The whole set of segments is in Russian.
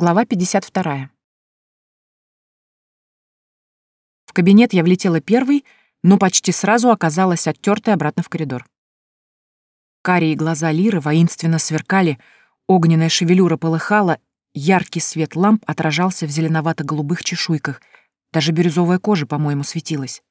Глава 52. В кабинет я влетела первой, но почти сразу оказалась оттертой обратно в коридор. Карие глаза Лиры воинственно сверкали, огненная шевелюра полыхала, яркий свет ламп отражался в зеленовато-голубых чешуйках, даже бирюзовая кожа, по-моему, светилась.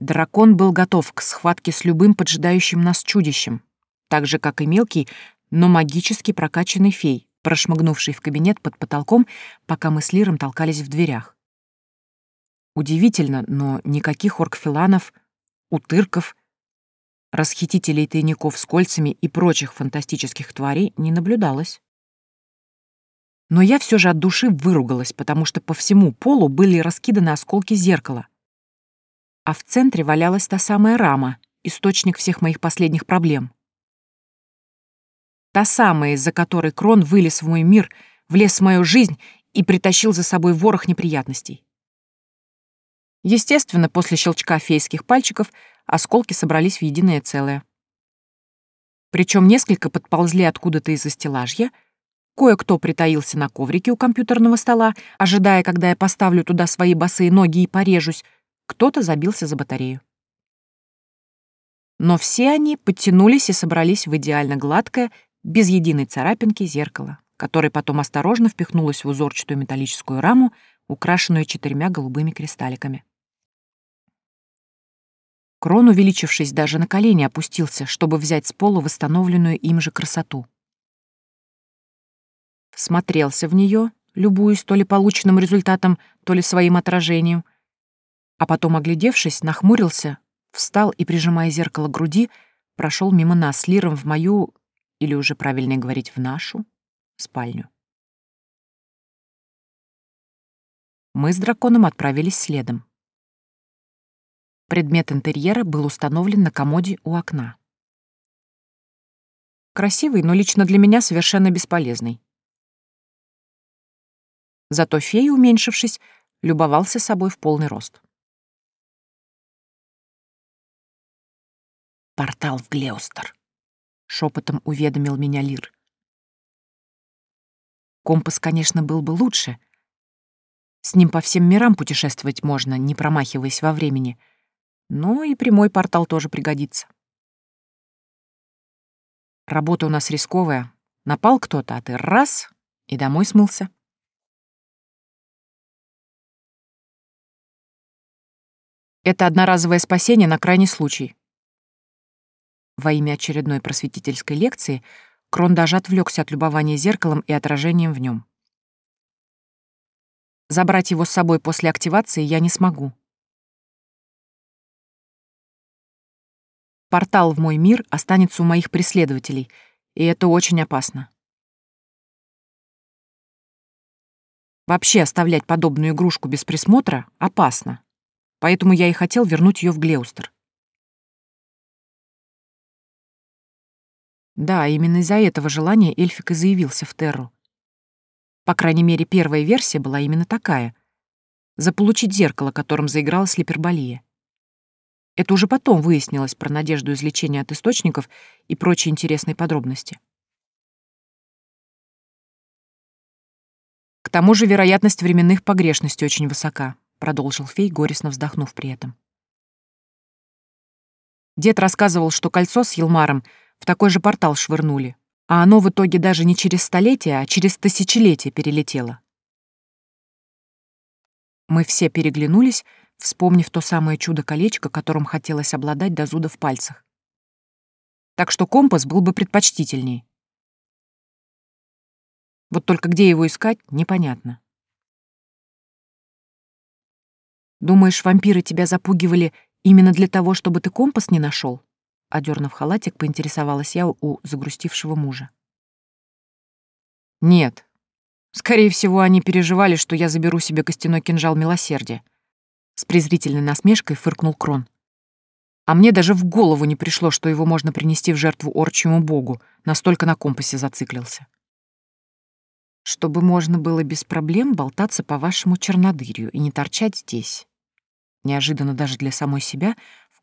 Дракон был готов к схватке с любым поджидающим нас чудищем, так же, как и мелкий, но магически прокачанный фей, прошмыгнувший в кабинет под потолком, пока мы с Лиром толкались в дверях. Удивительно, но никаких оркфиланов, утырков, расхитителей тайников с кольцами и прочих фантастических тварей не наблюдалось. Но я все же от души выругалась, потому что по всему полу были раскиданы осколки зеркала. А в центре валялась та самая рама, источник всех моих последних проблем. Та самая, из-за которой Крон вылез в мой мир, влез в мою жизнь и притащил за собой ворох неприятностей. Естественно, после щелчка фейских пальчиков осколки собрались в единое целое. Причем несколько подползли откуда-то из-за стеллажья, кое-кто притаился на коврике у компьютерного стола, ожидая, когда я поставлю туда свои босые ноги и порежусь, кто-то забился за батарею. Но все они подтянулись и собрались в идеально гладкое, без единой царапинки зеркало, которое потом осторожно впихнулось в узорчатую металлическую раму, украшенную четырьмя голубыми кристалликами. Крон, увеличившись даже на колени, опустился, чтобы взять с пола восстановленную им же красоту. Смотрелся в нее, любуясь то ли полученным результатом, то ли своим отражением, а потом, оглядевшись, нахмурился, встал и, прижимая зеркало к груди, прошел мимо нас Лиром в мою или уже правильнее говорить в нашу спальню. Мы с драконом отправились следом. Предмет интерьера был установлен на комоде у окна. Красивый, но лично для меня совершенно бесполезный. Зато фей, уменьшившись, любовался собой в полный рост. Портал в Глеустер. — шепотом уведомил меня Лир. Компас, конечно, был бы лучше. С ним по всем мирам путешествовать можно, не промахиваясь во времени. Но и прямой портал тоже пригодится. Работа у нас рисковая. Напал кто-то, а ты раз — и домой смылся. Это одноразовое спасение на крайний случай, во имя очередной просветительской лекции Крон даже отвлекся от любования зеркалом и отражением в нем. Забрать его с собой после активации я не смогу. Портал в мой мир останется у моих преследователей, и это очень опасно. Вообще оставлять подобную игрушку без присмотра опасно, поэтому я и хотел вернуть ее в Глеустер. Да, именно из-за этого желания эльфик и заявился в Терру. По крайней мере, первая версия была именно такая — заполучить зеркало, которым заиграла слиперболия. Это уже потом выяснилось про надежду излечения от источников и прочие интересные подробности. К тому же вероятность временных погрешностей очень высока, продолжил фей, горестно вздохнув при этом. Дед рассказывал, что кольцо с Елмаром — в такой же портал швырнули, а оно в итоге даже не через столетие, а через тысячелетие перелетело. Мы все переглянулись, вспомнив то самое чудо-колечко, которым хотелось обладать до зуда в пальцах. Так что компас был бы предпочтительней. Вот только где его искать, непонятно. Думаешь, вампиры тебя запугивали именно для того, чтобы ты компас не нашел? Одернув халатик, поинтересовалась я у загрустившего мужа. «Нет. Скорее всего, они переживали, что я заберу себе костяной кинжал милосердия». С презрительной насмешкой фыркнул Крон. А мне даже в голову не пришло, что его можно принести в жертву орчьему богу, настолько на компасе зациклился. Чтобы можно было без проблем болтаться по вашему чернодырью и не торчать здесь. Неожиданно даже для самой себя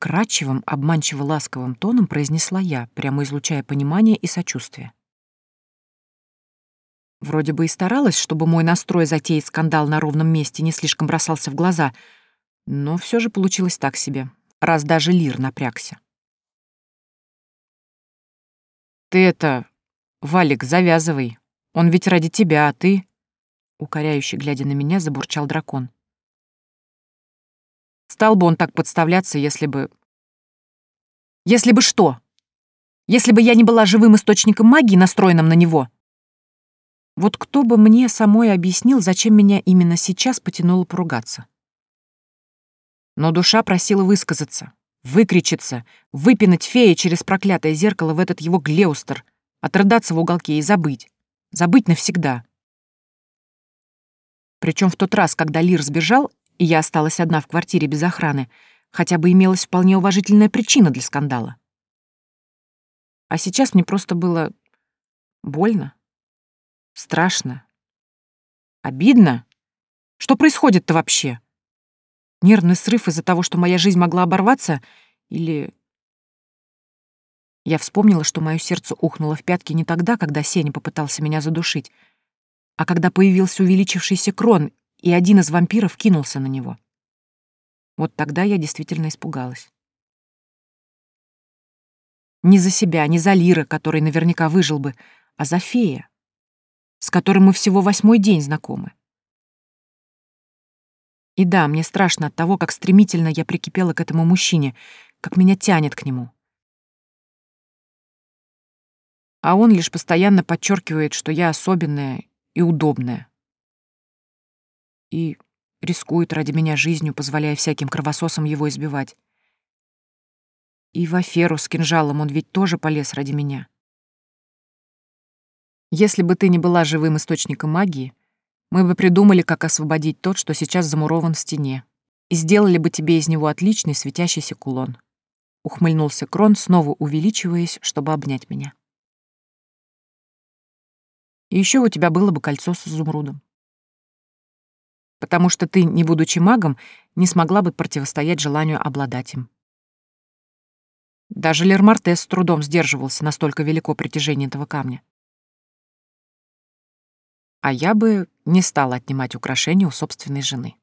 Вкрадчивым, обманчиво ласковым тоном произнесла я, прямо излучая понимание и сочувствие. Вроде бы и старалась, чтобы мой настрой затеять скандал на ровном месте не слишком бросался в глаза, но все же получилось так себе, раз даже Лир напрягся. «Ты это, Валик, завязывай. Он ведь ради тебя, а ты...» Укоряюще глядя на меня, забурчал дракон. Стал бы он так подставляться, если бы... Если бы что? Если бы я не была живым источником магии, настроенным на него? Вот кто бы мне самой объяснил, зачем меня именно сейчас потянуло поругаться? Но душа просила высказаться, выкричиться, выпинать фея через проклятое зеркало в этот его глеустер, отрыдаться в уголке и забыть. Забыть навсегда. Причем в тот раз, когда Лир сбежал, и я осталась одна в квартире без охраны, хотя бы имелась вполне уважительная причина для скандала. А сейчас мне просто было больно. Страшно. Обидно. Что происходит-то вообще? Нервный срыв из-за того, что моя жизнь могла оборваться? Или... Я вспомнила, что мое сердце ухнуло в пятки не тогда, когда Сеня попытался меня задушить, а когда появился увеличившийся крон, и один из вампиров кинулся на него. Вот тогда я действительно испугалась. Не за себя, не за Лира, который наверняка выжил бы, а за фея с которым мы всего восьмой день знакомы. И да, мне страшно от того, как стремительно я прикипела к этому мужчине, как меня тянет к нему. А он лишь постоянно подчеркивает, что я особенная и удобная. И рискует ради меня жизнью, позволяя всяким кровососам его избивать. И в аферу с кинжалом он ведь тоже полез ради меня. Если бы ты не была живым источником магии, мы бы придумали, как освободить тот, что сейчас замурован в стене, и сделали бы тебе из него отличный светящийся кулон. Ухмыльнулся Крон, снова увеличиваясь, чтобы обнять меня. И еще у тебя было бы кольцо с изумрудом. Потому что ты, не будучи магом, не смогла бы противостоять желанию обладать им. Даже Лермартес с трудом сдерживался, настолько велико притяжение этого камня. А я бы не стала отнимать украшения у собственной жены.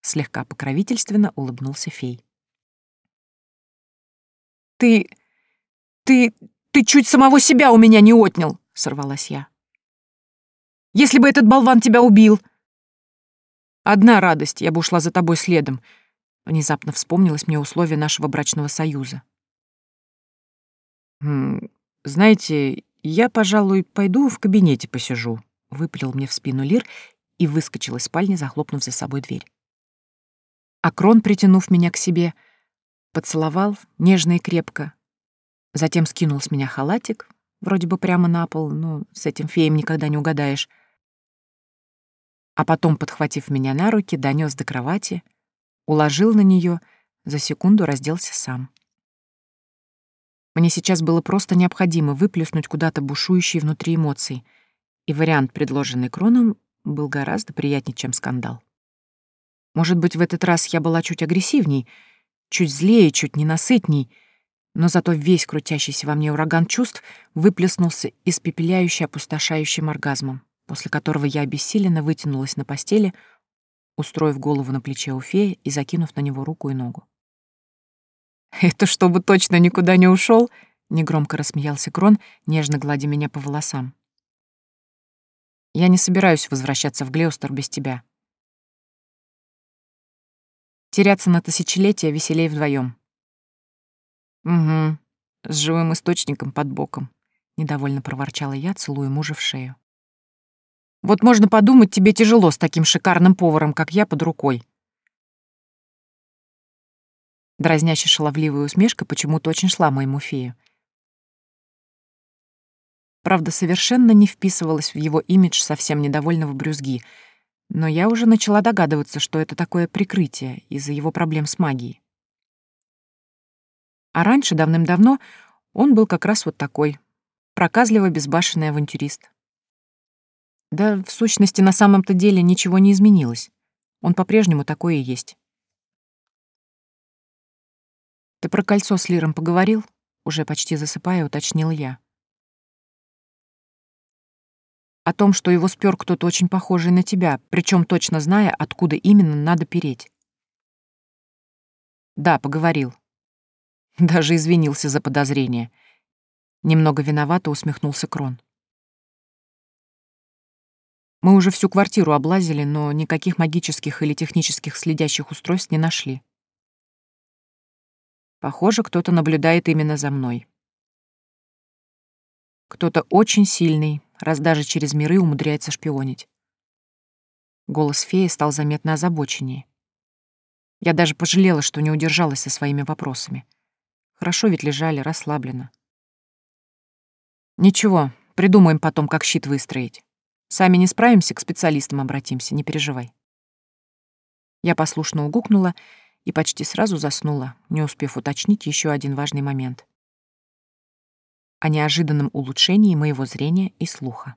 Слегка покровительственно улыбнулся фей. «Ты... ты... ты чуть самого себя у меня не отнял!» — сорвалась я. «Если бы этот болван тебя убил!» «Одна радость, я бы ушла за тобой следом», — внезапно вспомнилось мне условие нашего брачного союза. «Знаете, я, пожалуй, пойду в кабинете посижу», выпалил мне в спину Лир и выскочил из спальни, захлопнув за собой дверь. Акрон, притянув меня к себе, поцеловал нежно и крепко, затем скинул с меня халатик, вроде бы прямо на пол, но с этим феем никогда не угадаешь, а потом, подхватив меня на руки, донес до кровати, уложил на нее, за секунду разделся сам. Мне сейчас было просто необходимо выплеснуть куда-то бушующие внутри эмоции — и вариант, предложенный Кроном, был гораздо приятнее, чем скандал. Может быть, в этот раз я была чуть агрессивней, чуть злее, чуть ненасытней, но зато весь крутящийся во мне ураган чувств выплеснулся испепеляюще опустошающим оргазмом, после которого я обессиленно вытянулась на постели, устроив голову на плече у феи и закинув на него руку и ногу. «Это чтобы точно никуда не ушел? негромко рассмеялся Крон, нежно гладя меня по волосам. Я не собираюсь возвращаться в Глеустер без тебя. Теряться на тысячелетия веселей вдвоем. Угу, с живым источником под боком, недовольно проворчала я, целуя мужа в шею. Вот можно подумать, тебе тяжело с таким шикарным поваром, как я, под рукой. Дразнящая шаловливая усмешка почему-то очень шла моему фею правда, совершенно не вписывалась в его имидж совсем недовольного брюзги, но я уже начала догадываться, что это такое прикрытие из-за его проблем с магией. А раньше, давным-давно, он был как раз вот такой, проказливо безбашенный авантюрист. Да, в сущности, на самом-то деле ничего не изменилось. Он по-прежнему такой и есть. «Ты про кольцо с Лиром поговорил?» Уже почти засыпая, уточнил я. О том, что его спер кто-то очень похожий на тебя, причем точно зная, откуда именно надо переть. Да, поговорил. Даже извинился за подозрение. Немного виновато усмехнулся Крон. Мы уже всю квартиру облазили, но никаких магических или технических следящих устройств не нашли. Похоже, кто-то наблюдает именно за мной. Кто-то очень сильный, раз даже через миры умудряется шпионить. Голос феи стал заметно озабоченнее. Я даже пожалела, что не удержалась со своими вопросами. Хорошо ведь лежали, расслабленно. Ничего, придумаем потом, как щит выстроить. Сами не справимся, к специалистам обратимся, не переживай. Я послушно угукнула и почти сразу заснула, не успев уточнить еще один важный момент. О неожиданном улучшении моего зрения и слуха.